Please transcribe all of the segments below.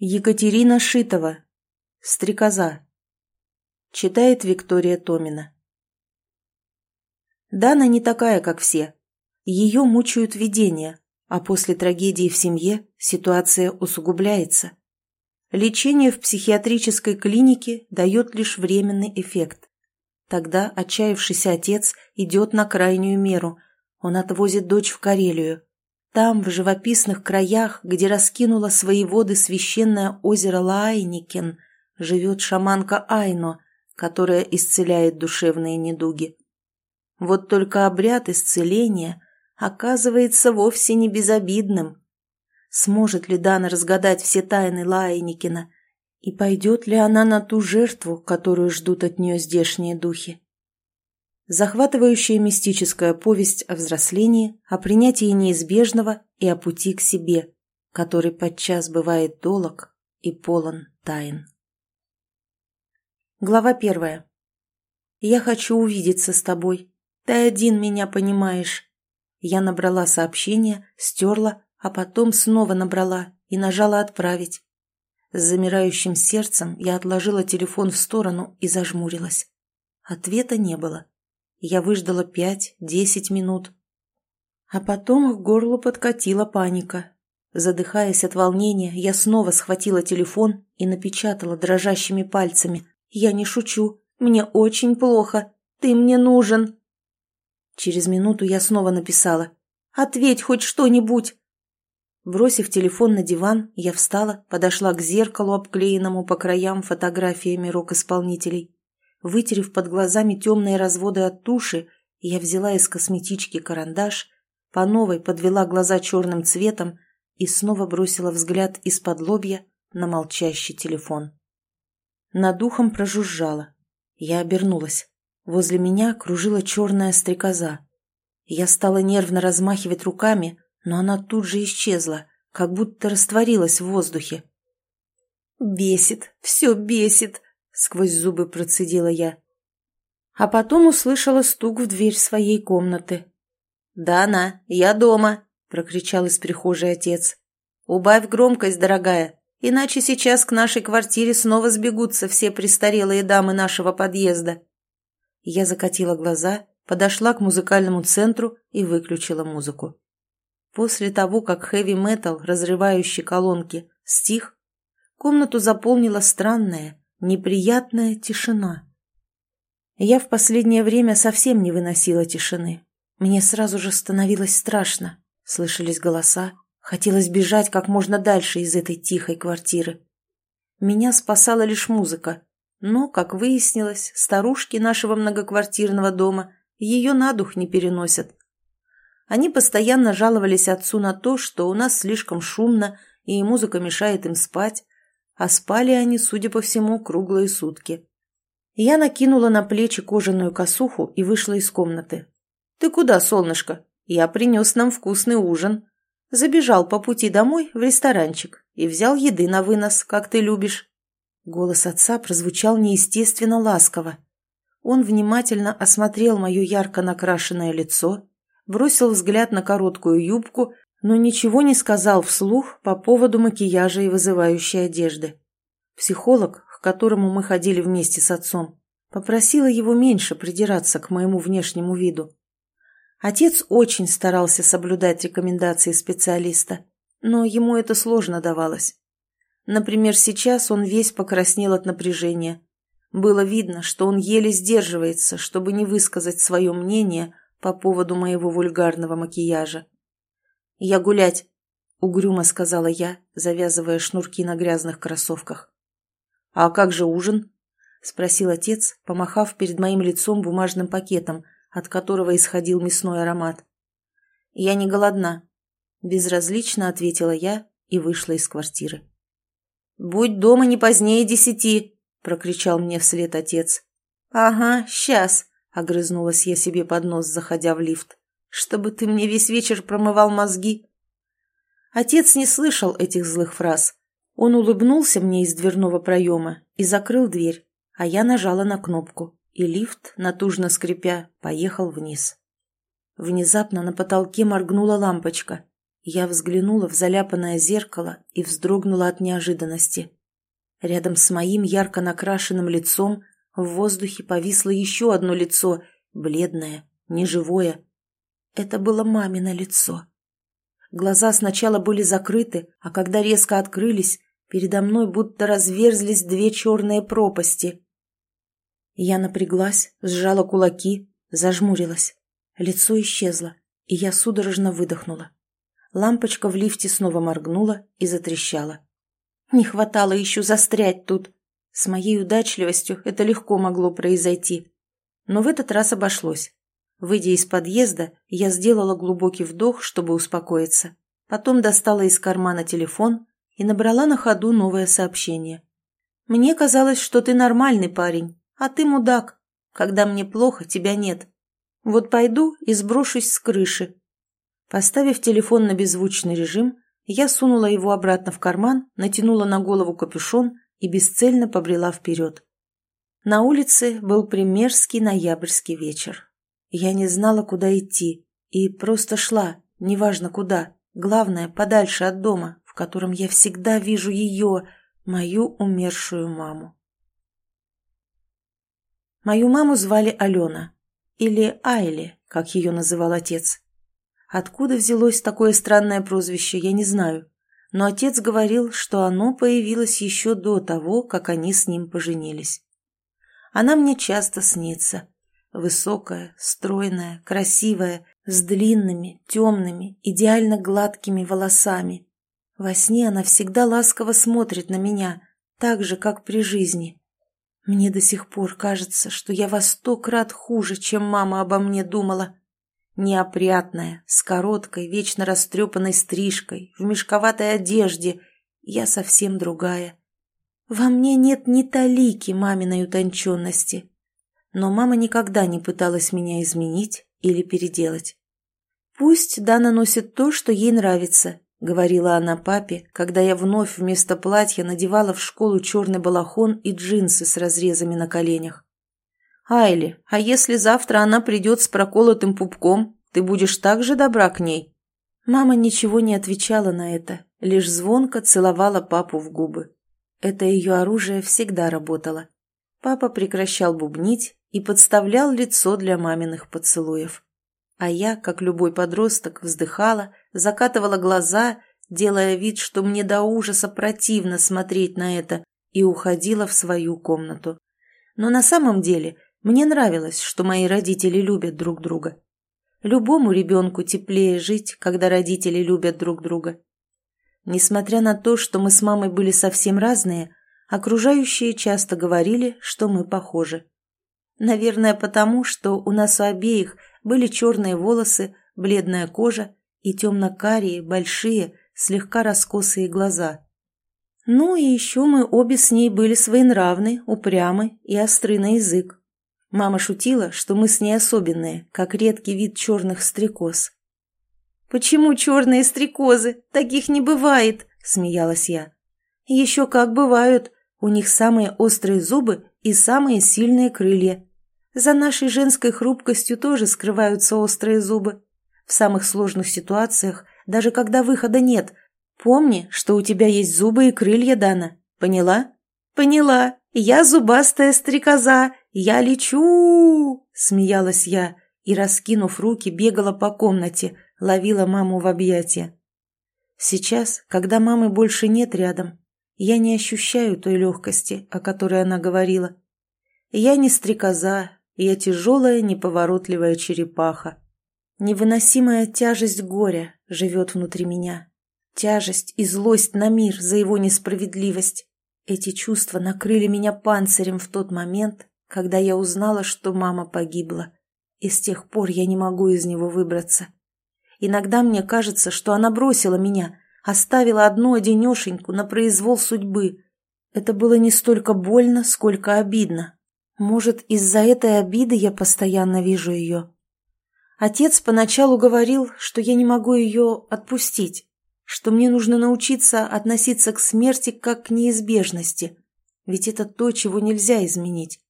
Екатерина Шитова. Стрекоза. Читает Виктория Томина. Дана не такая, как все. Ее мучают видения, а после трагедии в семье ситуация усугубляется. Лечение в психиатрической клинике дает лишь временный эффект. Тогда отчаявшийся отец идет на крайнюю меру. Он отвозит дочь в Карелию, там, в живописных краях, где раскинуло свои воды священное озеро Лаайникен, живет шаманка Айно, которая исцеляет душевные недуги. Вот только обряд исцеления оказывается вовсе не безобидным. Сможет ли Дана разгадать все тайны Лаайникина? И пойдет ли она на ту жертву, которую ждут от нее здешние духи? Захватывающая мистическая повесть о взрослении, о принятии неизбежного и о пути к себе, который подчас бывает долог и полон тайн. Глава первая. «Я хочу увидеться с тобой. Ты один меня понимаешь». Я набрала сообщение, стерла, а потом снова набрала и нажала «Отправить». С замирающим сердцем я отложила телефон в сторону и зажмурилась. Ответа не было. Я выждала пять-десять минут. А потом к горлу подкатила паника. Задыхаясь от волнения, я снова схватила телефон и напечатала дрожащими пальцами. «Я не шучу. Мне очень плохо. Ты мне нужен». Через минуту я снова написала. «Ответь хоть что-нибудь!» Бросив телефон на диван, я встала, подошла к зеркалу, обклеенному по краям фотографиями рок-исполнителей. Вытерев под глазами темные разводы от туши, я взяла из косметички карандаш, по новой подвела глаза черным цветом и снова бросила взгляд из-под лобья на молчащий телефон. Над ухом прожужжала. Я обернулась. Возле меня кружила черная стрекоза. Я стала нервно размахивать руками, но она тут же исчезла, как будто растворилась в воздухе. «Бесит, все бесит!» Сквозь зубы процедила я. А потом услышала стук в дверь своей комнаты. «Дана, я дома!» – прокричал из прихожей отец. «Убавь громкость, дорогая, иначе сейчас к нашей квартире снова сбегутся все престарелые дамы нашего подъезда». Я закатила глаза, подошла к музыкальному центру и выключила музыку. После того, как хэви-метал, разрывающий колонки, стих, комнату заполнила странная, неприятная тишина. Я в последнее время совсем не выносила тишины. Мне сразу же становилось страшно. Слышались голоса. Хотелось бежать как можно дальше из этой тихой квартиры. Меня спасала лишь музыка. Но, как выяснилось, старушки нашего многоквартирного дома ее на дух не переносят. Они постоянно жаловались отцу на то, что у нас слишком шумно, и музыка мешает им спать, а спали они, судя по всему, круглые сутки. Я накинула на плечи кожаную косуху и вышла из комнаты. «Ты куда, солнышко? Я принес нам вкусный ужин». Забежал по пути домой в ресторанчик и взял еды на вынос, как ты любишь. Голос отца прозвучал неестественно ласково. Он внимательно осмотрел мое ярко накрашенное лицо, бросил взгляд на короткую юбку но ничего не сказал вслух по поводу макияжа и вызывающей одежды. Психолог, к которому мы ходили вместе с отцом, попросила его меньше придираться к моему внешнему виду. Отец очень старался соблюдать рекомендации специалиста, но ему это сложно давалось. Например, сейчас он весь покраснел от напряжения. Было видно, что он еле сдерживается, чтобы не высказать свое мнение по поводу моего вульгарного макияжа. «Я гулять», — угрюмо сказала я, завязывая шнурки на грязных кроссовках. «А как же ужин?» — спросил отец, помахав перед моим лицом бумажным пакетом, от которого исходил мясной аромат. «Я не голодна», — безразлично ответила я и вышла из квартиры. «Будь дома не позднее десяти», — прокричал мне вслед отец. «Ага, сейчас», — огрызнулась я себе под нос, заходя в лифт чтобы ты мне весь вечер промывал мозги. Отец не слышал этих злых фраз. Он улыбнулся мне из дверного проема и закрыл дверь, а я нажала на кнопку, и лифт, натужно скрипя, поехал вниз. Внезапно на потолке моргнула лампочка. Я взглянула в заляпанное зеркало и вздрогнула от неожиданности. Рядом с моим ярко накрашенным лицом в воздухе повисло еще одно лицо, бледное, неживое. Это было мамино лицо. Глаза сначала были закрыты, а когда резко открылись, передо мной будто разверзлись две черные пропасти. Я напряглась, сжала кулаки, зажмурилась. Лицо исчезло, и я судорожно выдохнула. Лампочка в лифте снова моргнула и затрещала. Не хватало еще застрять тут. С моей удачливостью это легко могло произойти. Но в этот раз обошлось. Выйдя из подъезда, я сделала глубокий вдох, чтобы успокоиться. Потом достала из кармана телефон и набрала на ходу новое сообщение. «Мне казалось, что ты нормальный парень, а ты мудак. Когда мне плохо, тебя нет. Вот пойду и сброшусь с крыши». Поставив телефон на беззвучный режим, я сунула его обратно в карман, натянула на голову капюшон и бесцельно побрела вперед. На улице был примерский ноябрьский вечер. Я не знала, куда идти, и просто шла, неважно куда, главное, подальше от дома, в котором я всегда вижу ее, мою умершую маму. Мою маму звали Алена, или Айли, как ее называл отец. Откуда взялось такое странное прозвище, я не знаю, но отец говорил, что оно появилось еще до того, как они с ним поженились. Она мне часто снится, Высокая, стройная, красивая, с длинными, темными, идеально гладкими волосами. Во сне она всегда ласково смотрит на меня, так же, как при жизни. Мне до сих пор кажется, что я во сто крат хуже, чем мама обо мне думала. Неопрятная, с короткой, вечно растрепанной стрижкой, в мешковатой одежде. Я совсем другая. Во мне нет ни талики маминой утонченности, но мама никогда не пыталась меня изменить или переделать. «Пусть Дана носит то, что ей нравится», — говорила она папе, когда я вновь вместо платья надевала в школу черный балахон и джинсы с разрезами на коленях. «Айли, а если завтра она придет с проколотым пупком, ты будешь так же добра к ней?» Мама ничего не отвечала на это, лишь звонко целовала папу в губы. Это ее оружие всегда работало. Папа прекращал бубнить и подставлял лицо для маминых поцелуев. А я, как любой подросток, вздыхала, закатывала глаза, делая вид, что мне до ужаса противно смотреть на это, и уходила в свою комнату. Но на самом деле мне нравилось, что мои родители любят друг друга. Любому ребенку теплее жить, когда родители любят друг друга. Несмотря на то, что мы с мамой были совсем разные, окружающие часто говорили, что мы похожи. Наверное, потому, что у нас у обеих были черные волосы, бледная кожа и темно-карие, большие, слегка раскосые глаза. Ну и еще мы обе с ней были своенравны, упрямы и остры на язык. Мама шутила, что мы с ней особенные, как редкий вид черных стрекоз. «Почему черные стрекозы? Таких не бывает!» – смеялась я. «Еще как бывают. У них самые острые зубы и самые сильные крылья. За нашей женской хрупкостью тоже скрываются острые зубы. В самых сложных ситуациях, даже когда выхода нет, помни, что у тебя есть зубы и крылья, Дана. Поняла? Поняла. Я зубастая стрекоза. Я лечу! Смеялась я и, раскинув руки, бегала по комнате, ловила маму в объятия. Сейчас, когда мамы больше нет рядом, я не ощущаю той легкости, о которой она говорила. Я не стрекоза, я тяжелая, неповоротливая черепаха. Невыносимая тяжесть горя живет внутри меня. Тяжесть и злость на мир за его несправедливость. Эти чувства накрыли меня панцирем в тот момент, когда я узнала, что мама погибла. И с тех пор я не могу из него выбраться. Иногда мне кажется, что она бросила меня, оставила одну одинешеньку на произвол судьбы. Это было не столько больно, сколько обидно, может, из-за этой обиды я постоянно вижу ее. Отец поначалу говорил, что я не могу ее отпустить, что мне нужно научиться относиться к смерти как к неизбежности, ведь это то, чего нельзя изменить.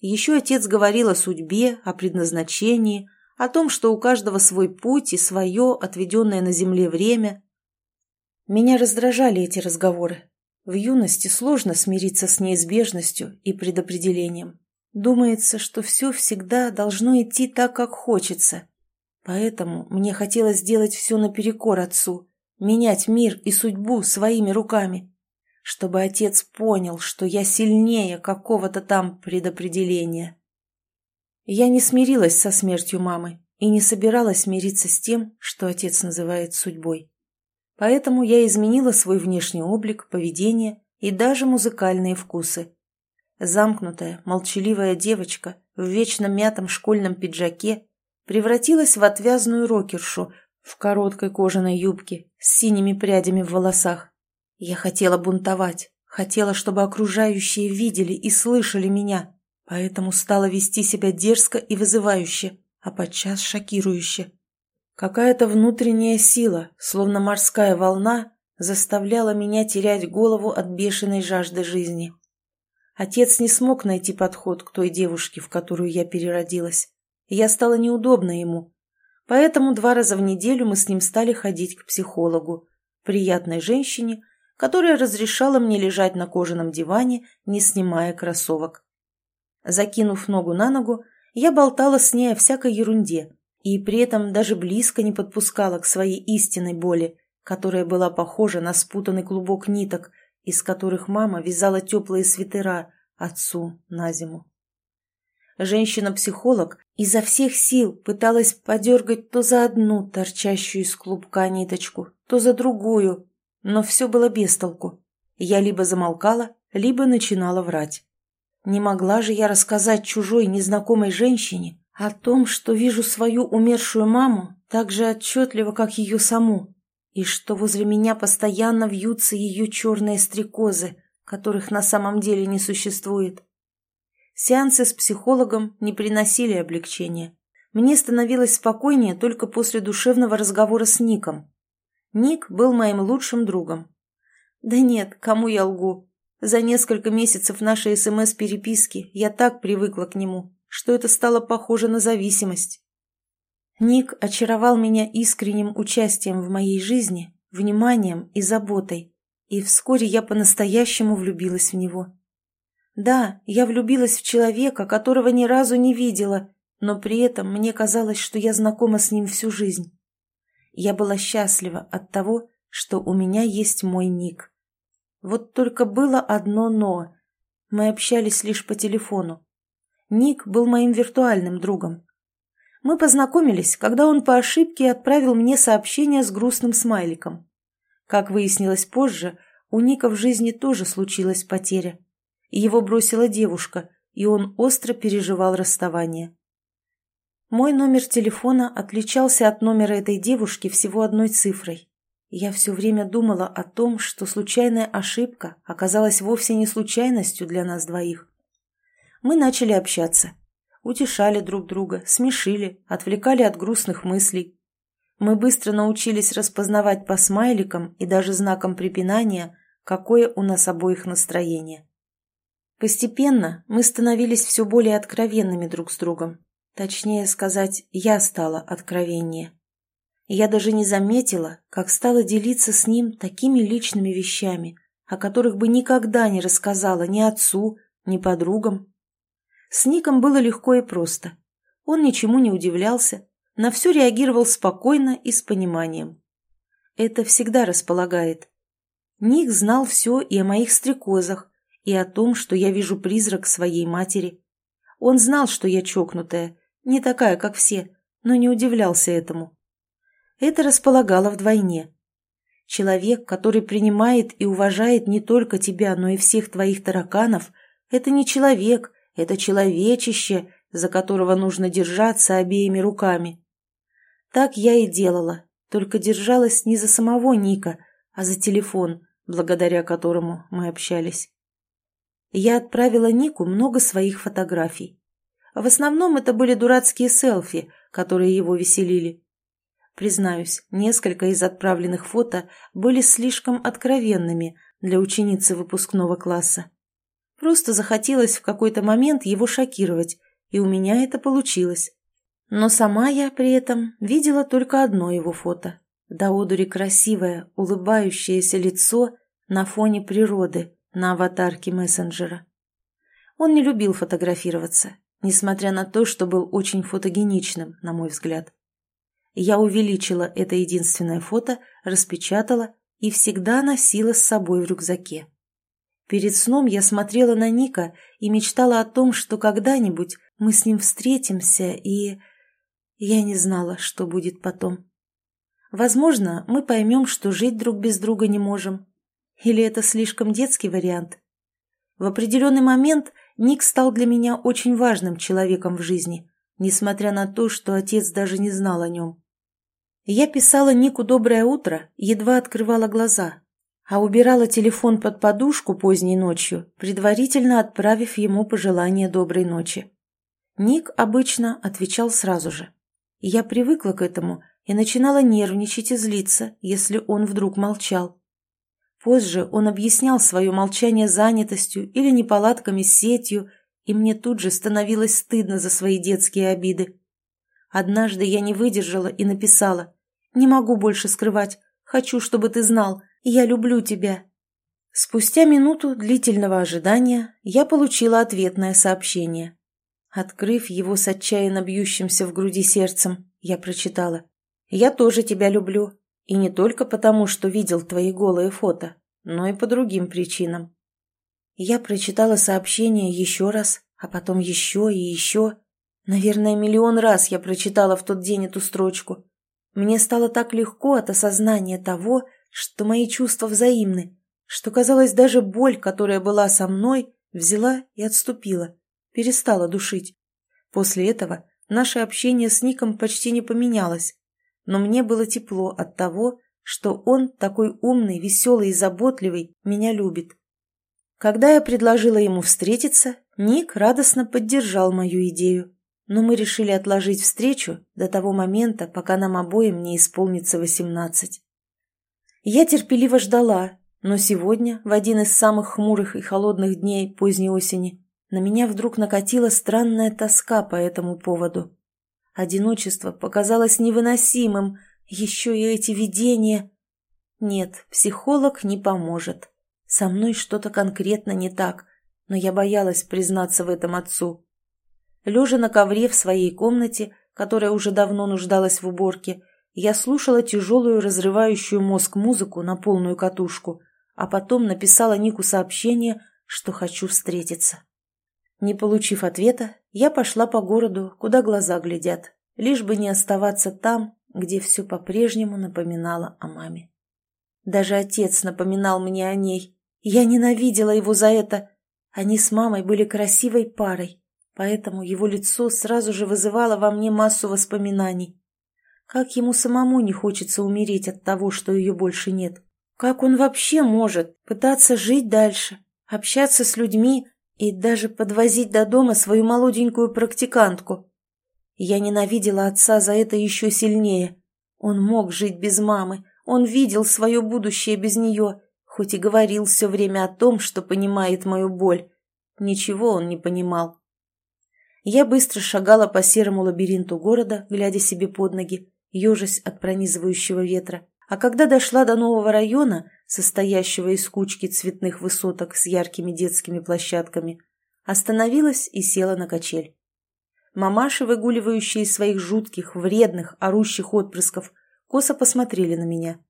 Еще отец говорил о судьбе, о предназначении, о том, что у каждого свой путь и свое, отведенное на земле время. Меня раздражали эти разговоры. В юности сложно смириться с неизбежностью и предопределением. Думается, что все всегда должно идти так, как хочется. Поэтому мне хотелось сделать все наперекор отцу, менять мир и судьбу своими руками, чтобы отец понял, что я сильнее какого-то там предопределения. Я не смирилась со смертью мамы и не собиралась мириться с тем, что отец называет судьбой. Поэтому я изменила свой внешний облик, поведение и даже музыкальные вкусы. Замкнутая, молчаливая девочка в вечно мятом школьном пиджаке превратилась в отвязную рокершу в короткой кожаной юбке с синими прядями в волосах. Я хотела бунтовать, хотела, чтобы окружающие видели и слышали меня, поэтому стала вести себя дерзко и вызывающе, а подчас шокирующе. Какая-то внутренняя сила, словно морская волна, заставляла меня терять голову от бешеной жажды жизни. Отец не смог найти подход к той девушке, в которую я переродилась. Я стала неудобна ему. Поэтому два раза в неделю мы с ним стали ходить к психологу, приятной женщине, которая разрешала мне лежать на кожаном диване, не снимая кроссовок. Закинув ногу на ногу, я болтала с ней о всякой ерунде и при этом даже близко не подпускала к своей истинной боли, которая была похожа на спутанный клубок ниток, из которых мама вязала теплые свитера отцу на зиму. Женщина-психолог изо всех сил пыталась подергать то за одну торчащую из клубка ниточку, то за другую, но все было без толку. Я либо замолкала, либо начинала врать. Не могла же я рассказать чужой незнакомой женщине о том, что вижу свою умершую маму так же отчетливо, как ее саму, и что возле меня постоянно вьются ее черные стрекозы, которых на самом деле не существует. Сеансы с психологом не приносили облегчения. Мне становилось спокойнее только после душевного разговора с Ником. Ник был моим лучшим другом. Да нет, кому я лгу? За несколько месяцев нашей СМС-переписки я так привыкла к нему, что это стало похоже на зависимость. Ник очаровал меня искренним участием в моей жизни, вниманием и заботой, и вскоре я по-настоящему влюбилась в него. Да, я влюбилась в человека, которого ни разу не видела, но при этом мне казалось, что я знакома с ним всю жизнь. Я была счастлива от того, что у меня есть мой ник. Вот только было одно «но». Мы общались лишь по телефону. Ник был моим виртуальным другом. Мы познакомились, когда он по ошибке отправил мне сообщение с грустным смайликом. Как выяснилось позже, у Ника в жизни тоже случилась потеря. Его бросила девушка, и он остро переживал расставание. Мой номер телефона отличался от номера этой девушки всего одной цифрой. Я все время думала о том, что случайная ошибка оказалась вовсе не случайностью для нас двоих. Мы начали общаться. Утешали друг друга, смешили, отвлекали от грустных мыслей. Мы быстро научились распознавать по смайликам и даже знакам препинания, какое у нас обоих настроение. Постепенно мы становились все более откровенными друг с другом. Точнее сказать, я стала откровеннее. Я даже не заметила, как стала делиться с ним такими личными вещами, о которых бы никогда не рассказала ни отцу, ни подругам. С Ником было легко и просто. Он ничему не удивлялся, на все реагировал спокойно и с пониманием. Это всегда располагает. Ник знал все и о моих стрекозах, и о том, что я вижу призрак своей матери. Он знал, что я чокнутая, не такая, как все, но не удивлялся этому. Это располагало вдвойне. Человек, который принимает и уважает не только тебя, но и всех твоих тараканов, это не человек, это человечище, за которого нужно держаться обеими руками. Так я и делала, только держалась не за самого Ника, а за телефон, благодаря которому мы общались. Я отправила Нику много своих фотографий. В основном это были дурацкие селфи, которые его веселили. Признаюсь, несколько из отправленных фото были слишком откровенными для ученицы выпускного класса. Просто захотелось в какой-то момент его шокировать, и у меня это получилось. Но сама я при этом видела только одно его фото. До одури красивое, улыбающееся лицо на фоне природы на аватарке мессенджера. Он не любил фотографироваться, несмотря на то, что был очень фотогеничным, на мой взгляд. Я увеличила это единственное фото, распечатала и всегда носила с собой в рюкзаке. Перед сном я смотрела на Ника и мечтала о том, что когда-нибудь мы с ним встретимся, и... Я не знала, что будет потом. Возможно, мы поймем, что жить друг без друга не можем. Или это слишком детский вариант? В определенный момент Ник стал для меня очень важным человеком в жизни, несмотря на то, что отец даже не знал о нем. Я писала Нику «Доброе утро», едва открывала глаза, а убирала телефон под подушку поздней ночью, предварительно отправив ему пожелание доброй ночи. Ник обычно отвечал сразу же. Я привыкла к этому и начинала нервничать и злиться, если он вдруг молчал. Позже он объяснял свое молчание занятостью или неполадками с сетью, и мне тут же становилось стыдно за свои детские обиды. Однажды я не выдержала и написала «Не могу больше скрывать. Хочу, чтобы ты знал. Я люблю тебя». Спустя минуту длительного ожидания я получила ответное сообщение. Открыв его с отчаянно бьющимся в груди сердцем, я прочитала. «Я тоже тебя люблю. И не только потому, что видел твои голые фото, но и по другим причинам». Я прочитала сообщение еще раз, а потом еще и еще. Наверное, миллион раз я прочитала в тот день эту строчку. Мне стало так легко от осознания того, что мои чувства взаимны, что, казалось, даже боль, которая была со мной, взяла и отступила, перестала душить. После этого наше общение с Ником почти не поменялось, но мне было тепло от того, что он, такой умный, веселый и заботливый, меня любит. Когда я предложила ему встретиться, Ник радостно поддержал мою идею, но мы решили отложить встречу до того момента, пока нам обоим не исполнится восемнадцать. Я терпеливо ждала, но сегодня, в один из самых хмурых и холодных дней поздней осени, на меня вдруг накатила странная тоска по этому поводу. Одиночество показалось невыносимым, еще и эти видения. Нет, психолог не поможет. Со мной что-то конкретно не так, но я боялась признаться в этом отцу. Лежа на ковре в своей комнате, которая уже давно нуждалась в уборке, я слушала тяжелую разрывающую мозг музыку на полную катушку, а потом написала Нику сообщение, что хочу встретиться. Не получив ответа, я пошла по городу, куда глаза глядят, лишь бы не оставаться там, где все по-прежнему напоминало о маме. Даже отец напоминал мне о ней. Я ненавидела его за это. Они с мамой были красивой парой, поэтому его лицо сразу же вызывало во мне массу воспоминаний. Как ему самому не хочется умереть от того, что ее больше нет? Как он вообще может пытаться жить дальше, общаться с людьми и даже подвозить до дома свою молоденькую практикантку? Я ненавидела отца за это еще сильнее. Он мог жить без мамы, он видел свое будущее без нее, хоть и говорил все время о том, что понимает мою боль. Ничего он не понимал. Я быстро шагала по серому лабиринту города, глядя себе под ноги, ежась от пронизывающего ветра. А когда дошла до нового района, состоящего из кучки цветных высоток с яркими детскими площадками, остановилась и села на качель. Мамаши, выгуливающие своих жутких, вредных, орущих отпрысков, косо посмотрели на меня.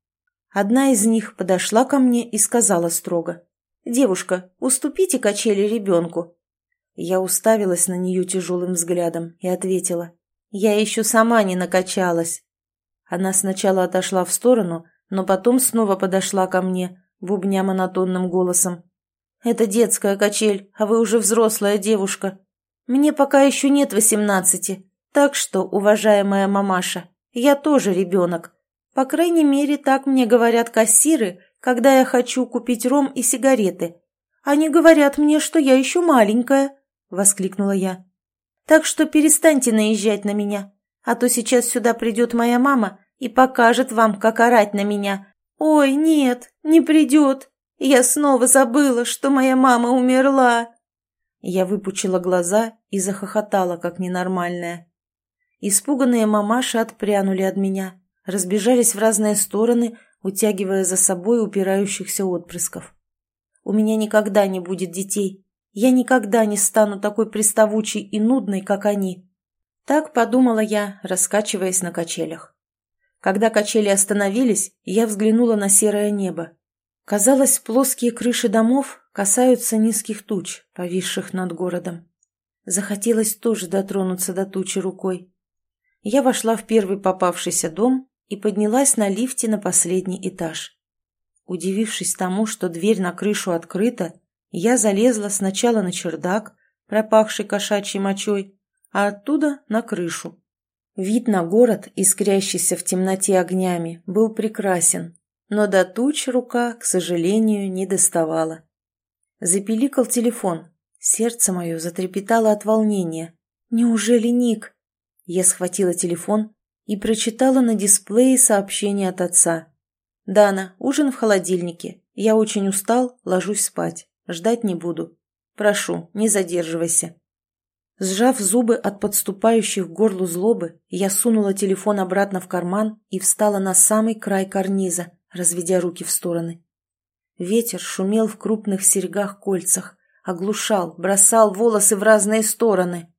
Одна из них подошла ко мне и сказала строго. «Девушка, уступите качели ребенку». Я уставилась на нее тяжелым взглядом и ответила. «Я еще сама не накачалась». Она сначала отошла в сторону, но потом снова подошла ко мне, бубня монотонным голосом. «Это детская качель, а вы уже взрослая девушка. Мне пока еще нет восемнадцати, так что, уважаемая мамаша, я тоже ребенок. По крайней мере, так мне говорят кассиры, когда я хочу купить ром и сигареты. Они говорят мне, что я еще маленькая», — воскликнула я. «Так что перестаньте наезжать на меня, а то сейчас сюда придет моя мама и покажет вам, как орать на меня. Ой, нет, не придет. Я снова забыла, что моя мама умерла. Я выпучила глаза и захохотала, как ненормальная. Испуганные мамаши отпрянули от меня, разбежались в разные стороны, утягивая за собой упирающихся отпрысков. У меня никогда не будет детей. Я никогда не стану такой приставучей и нудной, как они. Так подумала я, раскачиваясь на качелях. Когда качели остановились, я взглянула на серое небо. Казалось, плоские крыши домов касаются низких туч, повисших над городом. Захотелось тоже дотронуться до тучи рукой. Я вошла в первый попавшийся дом и поднялась на лифте на последний этаж. Удивившись тому, что дверь на крышу открыта, я залезла сначала на чердак, пропахший кошачьей мочой, а оттуда на крышу. Вид на город, искрящийся в темноте огнями, был прекрасен, но до туч рука, к сожалению, не доставала. Запиликал телефон. Сердце мое затрепетало от волнения. «Неужели Ник?» Я схватила телефон и прочитала на дисплее сообщение от отца. «Дана, ужин в холодильнике. Я очень устал, ложусь спать. Ждать не буду. Прошу, не задерживайся. Сжав зубы от подступающих к горлу злобы, я сунула телефон обратно в карман и встала на самый край карниза, разведя руки в стороны. Ветер шумел в крупных серьгах-кольцах, оглушал, бросал волосы в разные стороны.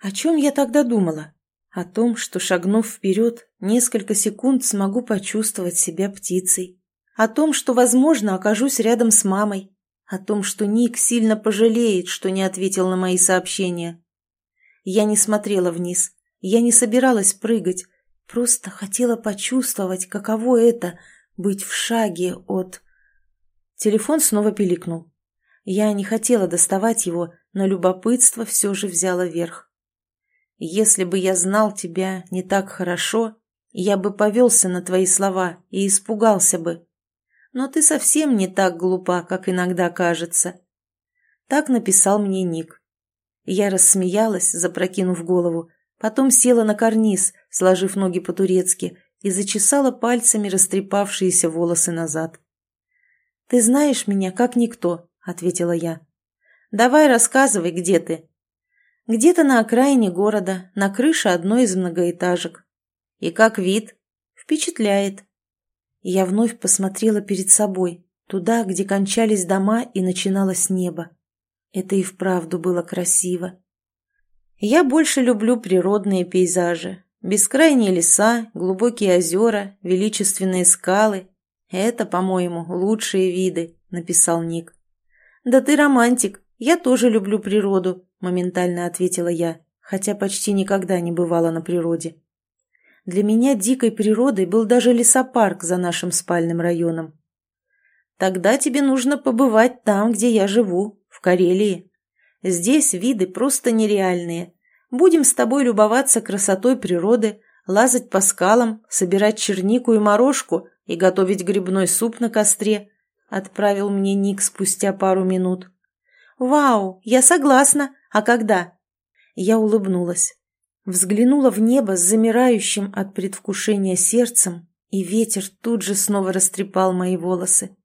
О чем я тогда думала? О том, что, шагнув вперед, несколько секунд смогу почувствовать себя птицей. О том, что, возможно, окажусь рядом с мамой. О том, что Ник сильно пожалеет, что не ответил на мои сообщения. Я не смотрела вниз. Я не собиралась прыгать. Просто хотела почувствовать, каково это — быть в шаге от... Телефон снова пиликнул. Я не хотела доставать его, но любопытство все же взяло верх. «Если бы я знал тебя не так хорошо, я бы повелся на твои слова и испугался бы. Но ты совсем не так глупа, как иногда кажется». Так написал мне Ник. Я рассмеялась, запрокинув голову, потом села на карниз, сложив ноги по-турецки, и зачесала пальцами растрепавшиеся волосы назад. «Ты знаешь меня, как никто», — ответила я. «Давай рассказывай, где ты». «Где-то на окраине города, на крыше одной из многоэтажек». «И как вид?» «Впечатляет». Я вновь посмотрела перед собой, туда, где кончались дома и начиналось небо. Это и вправду было красиво. Я больше люблю природные пейзажи. Бескрайние леса, глубокие озера, величественные скалы. Это, по-моему, лучшие виды, написал Ник. Да ты романтик. Я тоже люблю природу, моментально ответила я, хотя почти никогда не бывала на природе. Для меня дикой природой был даже лесопарк за нашим спальным районом. Тогда тебе нужно побывать там, где я живу, в Карелии. Здесь виды просто нереальные. Будем с тобой любоваться красотой природы, лазать по скалам, собирать чернику и морожку и готовить грибной суп на костре», — отправил мне Ник спустя пару минут. «Вау, я согласна. А когда?» Я улыбнулась. Взглянула в небо с замирающим от предвкушения сердцем, и ветер тут же снова растрепал мои волосы.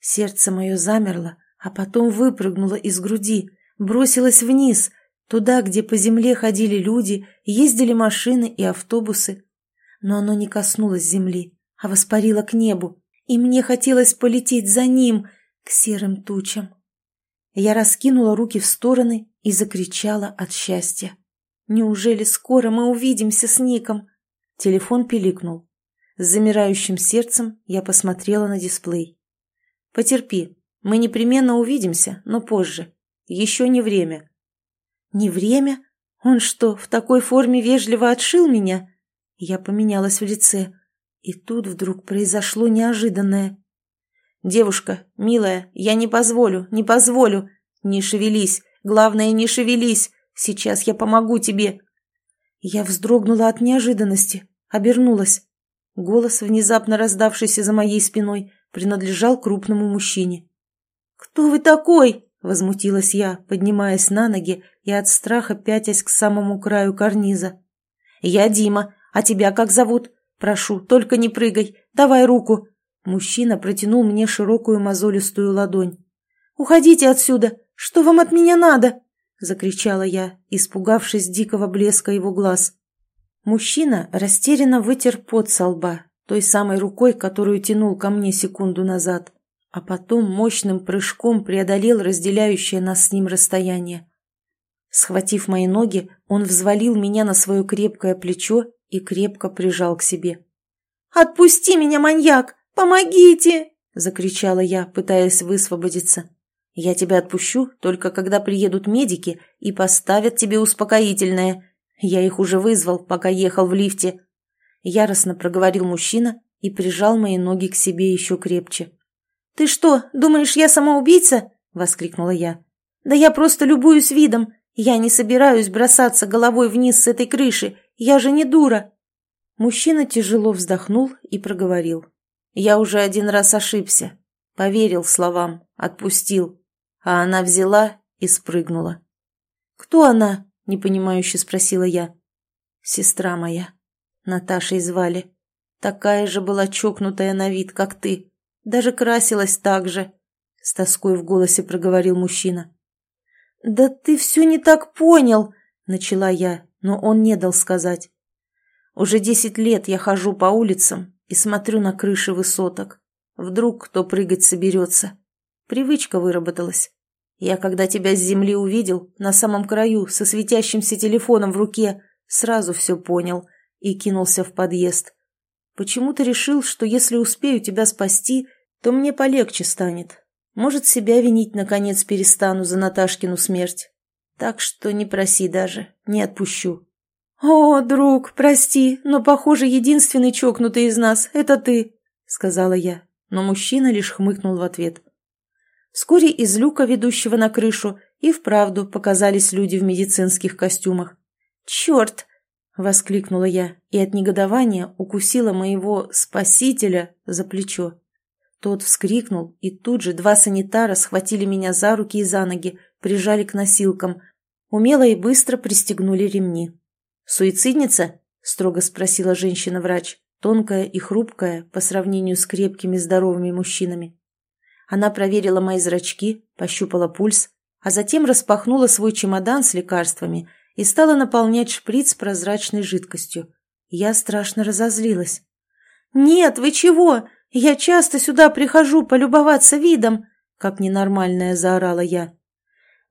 Сердце мое замерло, а потом выпрыгнула из груди, бросилась вниз, туда, где по земле ходили люди, ездили машины и автобусы. Но оно не коснулось земли, а воспарило к небу, и мне хотелось полететь за ним, к серым тучам. Я раскинула руки в стороны и закричала от счастья. «Неужели скоро мы увидимся с Ником?» Телефон пиликнул. С замирающим сердцем я посмотрела на дисплей. «Потерпи, мы непременно увидимся, но позже. Еще не время». «Не время? Он что, в такой форме вежливо отшил меня?» Я поменялась в лице. И тут вдруг произошло неожиданное. «Девушка, милая, я не позволю, не позволю. Не шевелись, главное, не шевелись. Сейчас я помогу тебе». Я вздрогнула от неожиданности, обернулась. Голос, внезапно раздавшийся за моей спиной, принадлежал крупному мужчине. «Кто вы такой?» — возмутилась я, поднимаясь на ноги и от страха пятясь к самому краю карниза. «Я Дима. А тебя как зовут? Прошу, только не прыгай. Давай руку». Мужчина протянул мне широкую мозолистую ладонь. «Уходите отсюда! Что вам от меня надо?» — закричала я, испугавшись дикого блеска его глаз. Мужчина растерянно вытер пот со лба, той самой рукой, которую тянул ко мне секунду назад, а потом мощным прыжком преодолел разделяющее нас с ним расстояние. Схватив мои ноги, он взвалил меня на свое крепкое плечо и крепко прижал к себе. «Отпусти меня, маньяк! Помогите!» — закричала я, пытаясь высвободиться. «Я тебя отпущу, только когда приедут медики и поставят тебе успокоительное. Я их уже вызвал, пока ехал в лифте». Яростно проговорил мужчина и прижал мои ноги к себе еще крепче. «Ты что, думаешь, я самоубийца?» — воскликнула я. «Да я просто любуюсь видом. Я не собираюсь бросаться головой вниз с этой крыши. Я же не дура». Мужчина тяжело вздохнул и проговорил. Я уже один раз ошибся. Поверил словам, отпустил. А она взяла и спрыгнула. «Кто она?» – непонимающе спросила я. «Сестра моя. Наташей звали. Такая же была чокнутая на вид, как ты. Даже красилась так же», – с тоской в голосе проговорил мужчина. «Да ты все не так понял», – начала я, но он не дал сказать. «Уже десять лет я хожу по улицам и смотрю на крыши высоток. Вдруг кто прыгать соберется. Привычка выработалась. Я, когда тебя с земли увидел, на самом краю, со светящимся телефоном в руке, сразу все понял и кинулся в подъезд. Почему-то решил, что если успею тебя спасти, то мне полегче станет. Может, себя винить, наконец, перестану за Наташкину смерть. Так что не проси даже, не отпущу. «О, друг, прости, но, похоже, единственный чокнутый из нас — это ты», — сказала я, но мужчина лишь хмыкнул в ответ. Вскоре из люка, ведущего на крышу, и вправду показались люди в медицинских костюмах. «Черт!» — воскликнула я и от негодования укусила моего «спасителя» за плечо. Тот вскрикнул, и тут же два санитара схватили меня за руки и за ноги, прижали к носилкам, умело и быстро пристегнули ремни. «Суицидница?» – строго спросила женщина-врач, тонкая и хрупкая по сравнению с крепкими здоровыми мужчинами. Она проверила мои зрачки, пощупала пульс, а затем распахнула свой чемодан с лекарствами и стала наполнять шприц прозрачной жидкостью. Я страшно разозлилась. «Нет, вы чего? Я часто сюда прихожу полюбоваться видом!» Как ненормальная заорала я.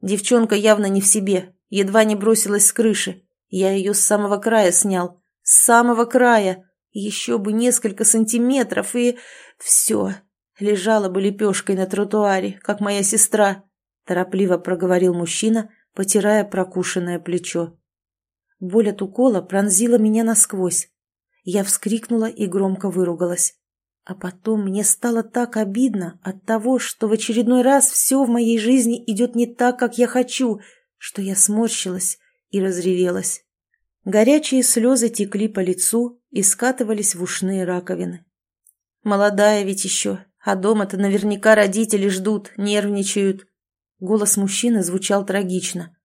Девчонка явно не в себе, едва не бросилась с крыши. Я ее с самого края снял. С самого края. Еще бы несколько сантиметров, и... Все. Лежала бы лепешкой на тротуаре, как моя сестра. Торопливо проговорил мужчина, потирая прокушенное плечо. Боль от укола пронзила меня насквозь. Я вскрикнула и громко выругалась. А потом мне стало так обидно от того, что в очередной раз все в моей жизни идет не так, как я хочу, что я сморщилась и разревелась. Горячие слезы текли по лицу и скатывались в ушные раковины. «Молодая ведь еще, а дома-то наверняка родители ждут, нервничают». Голос мужчины звучал трагично.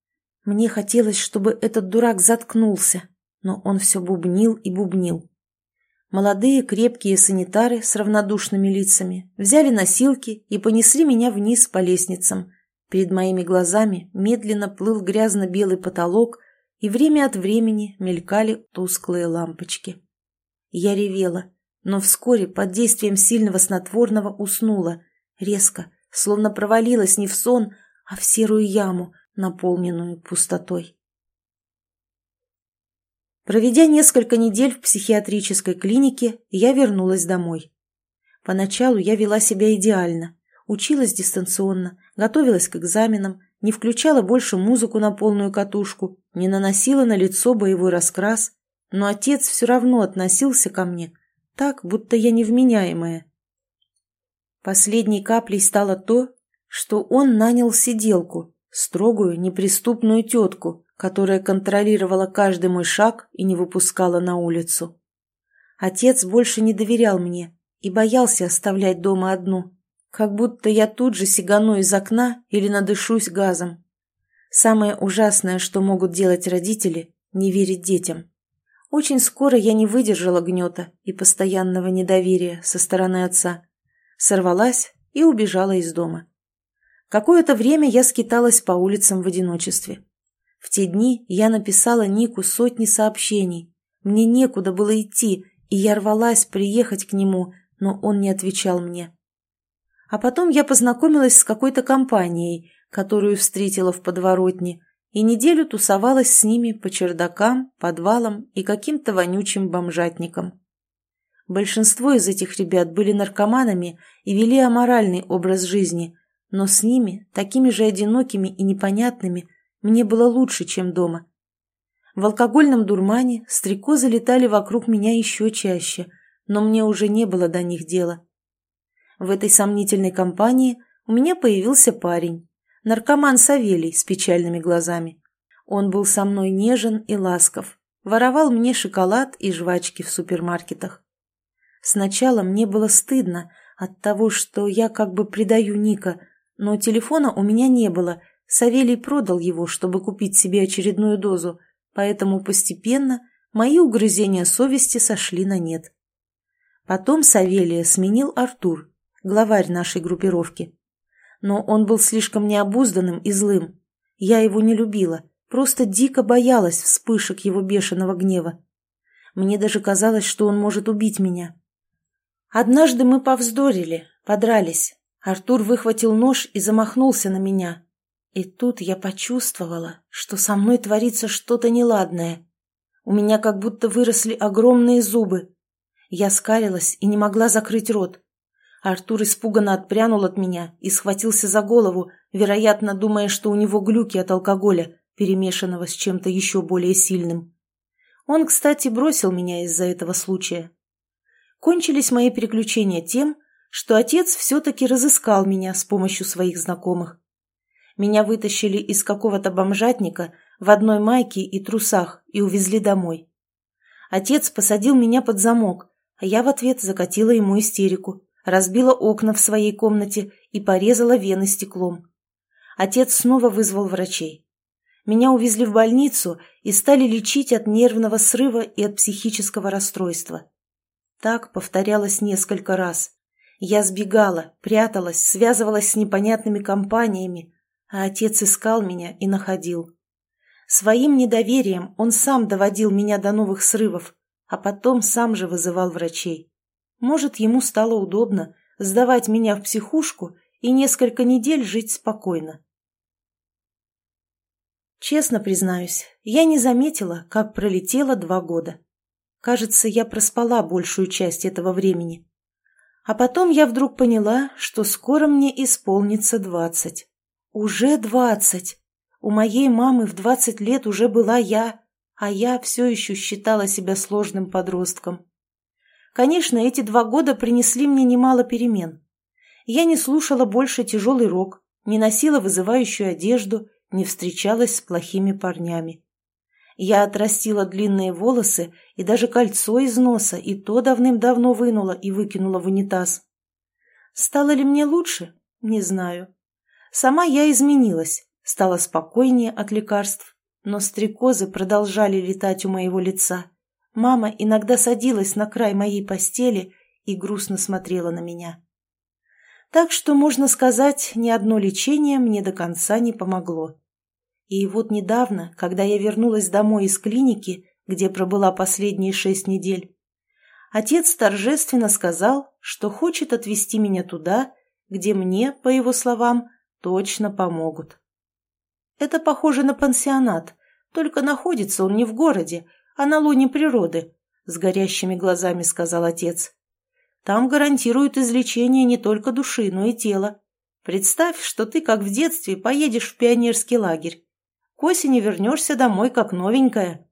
Мне хотелось, чтобы этот дурак заткнулся, но он все бубнил и бубнил. Молодые крепкие санитары с равнодушными лицами взяли носилки и понесли меня вниз по лестницам. Перед моими глазами медленно плыл грязно-белый потолок, и время от времени мелькали тусклые лампочки. Я ревела, но вскоре под действием сильного снотворного уснула, резко, словно провалилась не в сон, а в серую яму, наполненную пустотой. Проведя несколько недель в психиатрической клинике, я вернулась домой. Поначалу я вела себя идеально, училась дистанционно, готовилась к экзаменам, не включала больше музыку на полную катушку, не наносила на лицо боевой раскрас, но отец все равно относился ко мне так, будто я невменяемая. Последней каплей стало то, что он нанял сиделку, строгую, неприступную тетку, которая контролировала каждый мой шаг и не выпускала на улицу. Отец больше не доверял мне и боялся оставлять дома одну. Как будто я тут же сигану из окна или надышусь газом. Самое ужасное, что могут делать родители – не верить детям. Очень скоро я не выдержала гнета и постоянного недоверия со стороны отца. Сорвалась и убежала из дома. Какое-то время я скиталась по улицам в одиночестве. В те дни я написала Нику сотни сообщений, Мне некуда было идти, и я рвалась приехать к нему, но он не отвечал мне. А потом я познакомилась с какой-то компанией, которую встретила в подворотне, и неделю тусовалась с ними по чердакам, подвалам и каким-то вонючим бомжатникам. Большинство из этих ребят были наркоманами и вели аморальный образ жизни, но с ними, такими же одинокими и непонятными, мне было лучше, чем дома. В алкогольном дурмане стрекозы летали вокруг меня еще чаще, но мне уже не было до них дела. В этой сомнительной компании у меня появился парень, наркоман Савелий с печальными глазами. Он был со мной нежен и ласков, воровал мне шоколад и жвачки в супермаркетах. Сначала мне было стыдно от того, что я как бы предаю Ника, но телефона у меня не было, Савелий продал его, чтобы купить себе очередную дозу, поэтому постепенно мои угрызения совести сошли на нет. Потом Савелия сменил Артур, главарь нашей группировки. Но он был слишком необузданным и злым. Я его не любила, просто дико боялась вспышек его бешеного гнева. Мне даже казалось, что он может убить меня. Однажды мы повздорили, подрались. Артур выхватил нож и замахнулся на меня. И тут я почувствовала, что со мной творится что-то неладное. У меня как будто выросли огромные зубы. Я скалилась и не могла закрыть рот. Артур испуганно отпрянул от меня и схватился за голову, вероятно, думая, что у него глюки от алкоголя, перемешанного с чем-то еще более сильным. Он, кстати, бросил меня из-за этого случая. Кончились мои приключения тем, что отец все-таки разыскал меня с помощью своих знакомых. Меня вытащили из какого-то бомжатника в одной майке и трусах и увезли домой. Отец посадил меня под замок, а я в ответ закатила ему истерику, разбила окна в своей комнате и порезала вены стеклом. Отец снова вызвал врачей. Меня увезли в больницу и стали лечить от нервного срыва и от психического расстройства. Так повторялось несколько раз. Я сбегала, пряталась, связывалась с непонятными компаниями, а отец искал меня и находил. Своим недоверием он сам доводил меня до новых срывов, а потом сам же вызывал врачей. Может, ему стало удобно сдавать меня в психушку и несколько недель жить спокойно. Честно признаюсь, я не заметила, как пролетело два года. Кажется, я проспала большую часть этого времени. А потом я вдруг поняла, что скоро мне исполнится двадцать. Уже двадцать! У моей мамы в двадцать лет уже была я, а я все еще считала себя сложным подростком. Конечно, эти два года принесли мне немало перемен. Я не слушала больше тяжелый рок, не носила вызывающую одежду, не встречалась с плохими парнями. Я отрастила длинные волосы и даже кольцо из носа, и то давным-давно вынула и выкинула в унитаз. Стало ли мне лучше? Не знаю. Сама я изменилась, стала спокойнее от лекарств, но стрекозы продолжали летать у моего лица. Мама иногда садилась на край моей постели и грустно смотрела на меня. Так что, можно сказать, ни одно лечение мне до конца не помогло. И вот недавно, когда я вернулась домой из клиники, где пробыла последние шесть недель, отец торжественно сказал, что хочет отвезти меня туда, где мне, по его словам, точно помогут. Это похоже на пансионат, только находится он не в городе, а на луне природы, с горящими глазами сказал отец. Там гарантируют излечение не только души, но и тела. Представь, что ты, как в детстве, поедешь в пионерский лагерь. К осени вернешься домой как новенькая.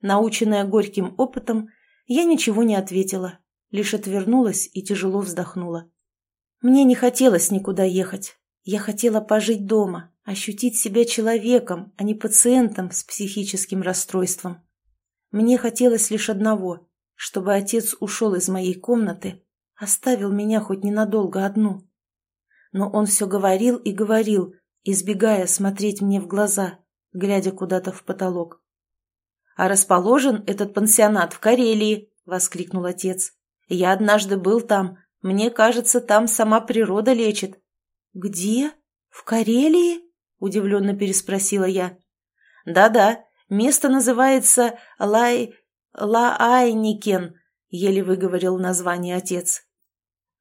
Наученная горьким опытом, я ничего не ответила, лишь отвернулась и тяжело вздохнула. Мне не хотелось никуда ехать. Я хотела пожить дома, ощутить себя человеком, а не пациентом с психическим расстройством. Мне хотелось лишь одного, чтобы отец ушел из моей комнаты, оставил меня хоть ненадолго одну. Но он все говорил и говорил, избегая смотреть мне в глаза, глядя куда-то в потолок. «А расположен этот пансионат в Карелии!» — воскликнул отец. «Я однажды был там. Мне кажется, там сама природа лечит». «Где? В Карелии?» — удивленно переспросила я. «Да-да, место называется Лай... Лаайникен», — еле выговорил название отец.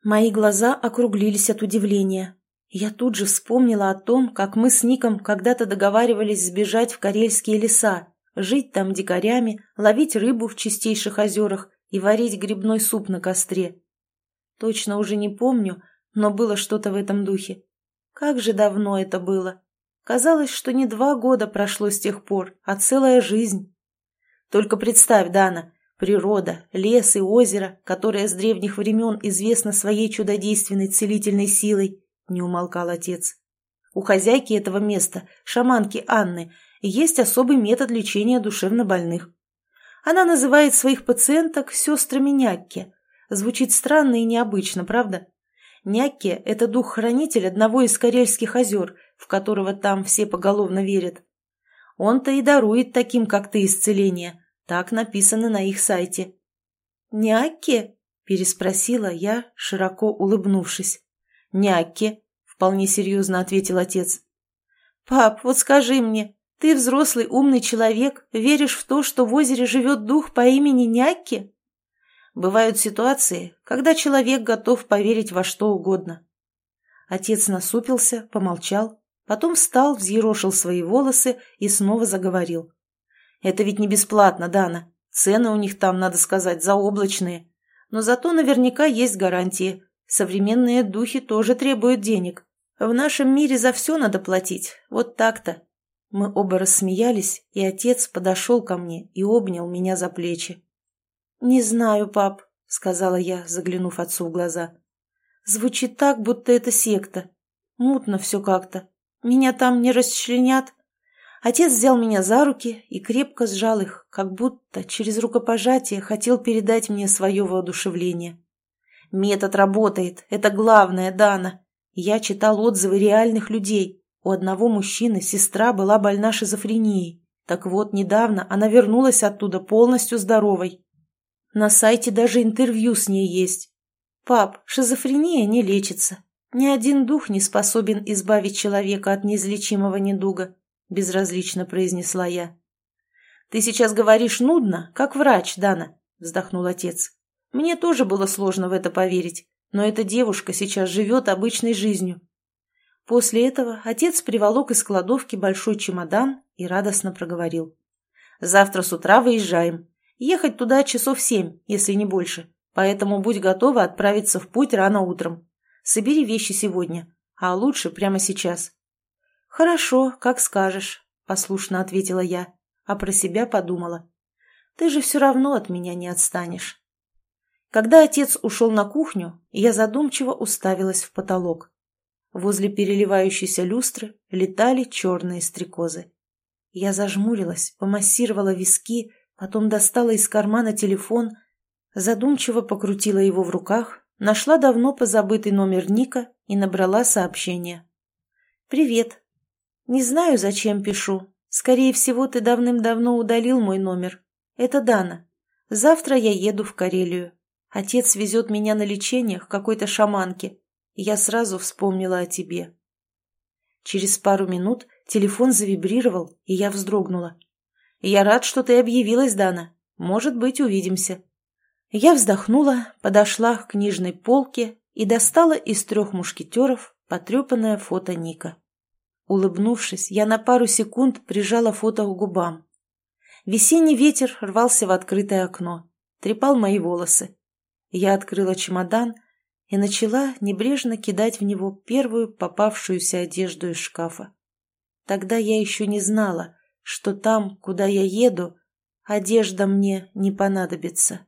Мои глаза округлились от удивления. Я тут же вспомнила о том, как мы с Ником когда-то договаривались сбежать в карельские леса, жить там дикарями, ловить рыбу в чистейших озерах и варить грибной суп на костре. Точно уже не помню, но было что-то в этом духе. Как же давно это было! Казалось, что не два года прошло с тех пор, а целая жизнь. Только представь, Дана, природа, лес и озеро, которое с древних времен известно своей чудодейственной целительной силой, не умолкал отец. У хозяйки этого места, шаманки Анны, есть особый метод лечения душевнобольных. Она называет своих пациенток сестрами Някки. Звучит странно и необычно, правда? Някки – это дух-хранитель одного из Карельских озер, в которого там все поголовно верят. Он-то и дарует таким, как ты, исцеление. Так написано на их сайте. «Някки?» – переспросила я, широко улыбнувшись. «Някки», – вполне серьезно ответил отец. «Пап, вот скажи мне, ты взрослый умный человек, веришь в то, что в озере живет дух по имени Някки?» Бывают ситуации, когда человек готов поверить во что угодно. Отец насупился, помолчал, потом встал, взъерошил свои волосы и снова заговорил. «Это ведь не бесплатно, Дана. Цены у них там, надо сказать, заоблачные. Но зато наверняка есть гарантии. Современные духи тоже требуют денег. В нашем мире за все надо платить. Вот так-то». Мы оба рассмеялись, и отец подошел ко мне и обнял меня за плечи. «Не знаю, пап», — сказала я, заглянув отцу в глаза. «Звучит так, будто это секта. Мутно все как-то. Меня там не расчленят». Отец взял меня за руки и крепко сжал их, как будто через рукопожатие хотел передать мне свое воодушевление. «Метод работает, это главное, Дана. Я читал отзывы реальных людей. У одного мужчины сестра была больна шизофренией. Так вот, недавно она вернулась оттуда полностью здоровой. На сайте даже интервью с ней есть. Пап, шизофрения не лечится. Ни один дух не способен избавить человека от неизлечимого недуга, безразлично произнесла я. Ты сейчас говоришь нудно, как врач, Дана, вздохнул отец. Мне тоже было сложно в это поверить, но эта девушка сейчас живет обычной жизнью. После этого отец приволок из кладовки большой чемодан и радостно проговорил. «Завтра с утра выезжаем. Ехать туда часов семь, если не больше, поэтому будь готова отправиться в путь рано утром. Собери вещи сегодня, а лучше прямо сейчас». «Хорошо, как скажешь», — послушно ответила я, а про себя подумала. «Ты же все равно от меня не отстанешь». Когда отец ушел на кухню, я задумчиво уставилась в потолок. Возле переливающейся люстры летали черные стрекозы. Я зажмурилась, помассировала виски Потом достала из кармана телефон, задумчиво покрутила его в руках, нашла давно позабытый номер Ника и набрала сообщение. «Привет. Не знаю, зачем пишу. Скорее всего, ты давным-давно удалил мой номер. Это Дана. Завтра я еду в Карелию. Отец везет меня на лечение к какой-то шаманке. Я сразу вспомнила о тебе». Через пару минут телефон завибрировал, и я вздрогнула. «Я рад, что ты объявилась, Дана. Может быть, увидимся». Я вздохнула, подошла к книжной полке и достала из трех мушкетеров потрепанное фото Ника. Улыбнувшись, я на пару секунд прижала фото к губам. Весенний ветер рвался в открытое окно, трепал мои волосы. Я открыла чемодан и начала небрежно кидать в него первую попавшуюся одежду из шкафа. Тогда я еще не знала, что там, куда я еду, одежда мне не понадобится.